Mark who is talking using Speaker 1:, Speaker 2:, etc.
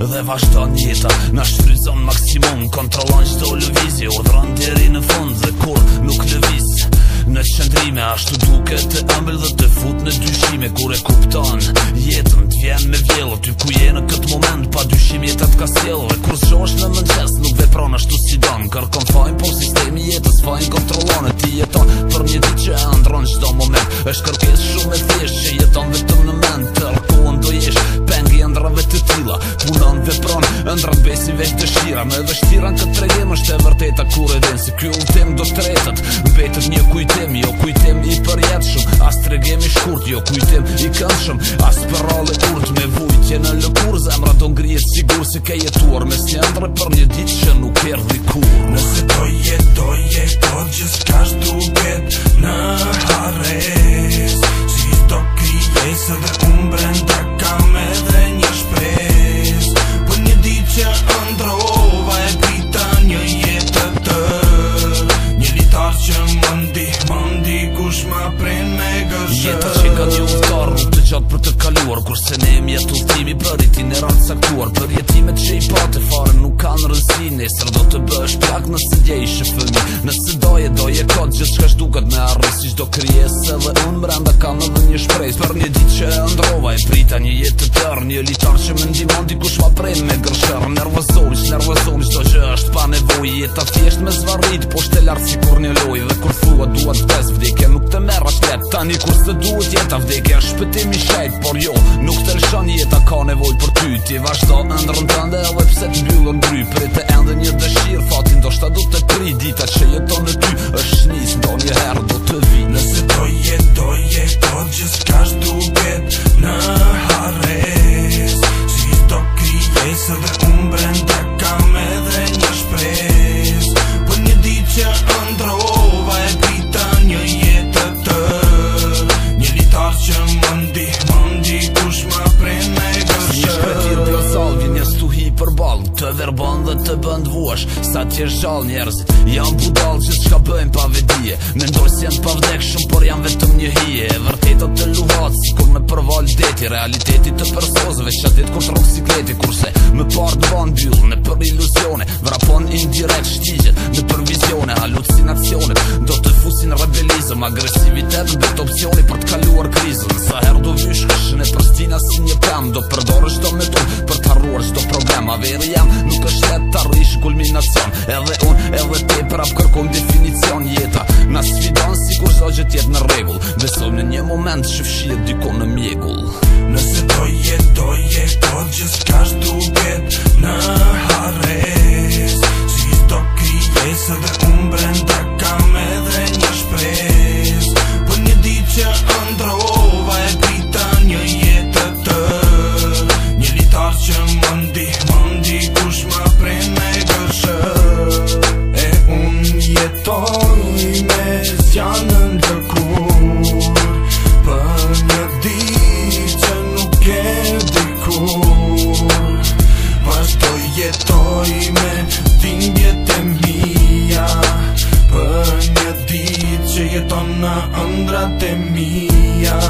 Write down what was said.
Speaker 1: dhe vazhdon jeta na shfryzon maksimum Kontrolon çdo lëvizje u dhron deri në fund dhe kur nuk lëviz në çndrime ashtu duket të ëmbël dhe të fut në dyshime kur e kupton jetën të vjen me vjelo ty ku je në këtë moment pa dyshim jeta të ka sjellë kur zgjohesh në mëngjes nuk vepron ashtu kur e den se kjo u tem do shtretat Bet një kujtem, jo kujtem i përjetëshëm As të regem i shkurt, jo kujtem i këndshëm As për rale urt me vujtje në lëkur Zemra do ngrijet sigur se ke jetuar një sjendre Për një dit që nuk erdi kur Nëse do jetë, do jetë, do gjithë ma prin me gëshë Jeta që nga që uftarë në të gjatë për të kaluar Kur se ne mi e të ultimi për i ti në saktuar Për jetimet që i pate fare nuk kanë rëzi Nesër do të bësh plak nëse dje ishe fëmi Nëse doje doje kod gjithë ka shdukat me arru Si shdo kryes edhe unë brenda në edhe një shprejs Për një dit që e ndrova e prita një jetë të tërë Një litar që më ndimon di kush ma prin me gërshërë Nervozomis, është shkoj Jeta thjesht me zvarrit Po shte lartë si kur një loj Dhe kur thua dua të vdes Vdike nuk të mera shtet Tani kur së duhet jeta Vdike është shpëtim i shajt Por jo, nuk të lëshan jeta Ka nevoj për ty Ti vazhdo ndërën të ndërën të ndërën të ndërën të ndërën të ndërën të ndërën të ndërën të të ndërën të ndërën të ndërën të verbon dhe të bënd vuash Sa t'je shal njerëzit Jam budal që shka bëjmë pa vedije Mendoj si janë pavdek shumë por jam vetëm një hije E vërtetat të luhat si kur me përval deti Realitetit të përsozve që atit kur shrok Kurse me par të ban bjull në për ilusione Vrapon indirekt shtigjet në për vizione Halucinacionet do të fusin rebelizëm Agresivitet në bet opcioni për t'kaluar krizën Sa her do vysh kësh në përstina si një pëm Do do me primaveri jam Nuk është të të rrish kulminacion Edhe unë, edhe te prap kërkom definicion jeta Na sfidon si kur zdo gjët jetë në regull Besom në një moment që fshirë dyko në mjekull Nëse do jetë, do jetë, po gjithë ka shtu betë në hares Si zdo krije së dhe umbrën brenda Andrate mía